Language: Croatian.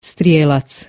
strijelac.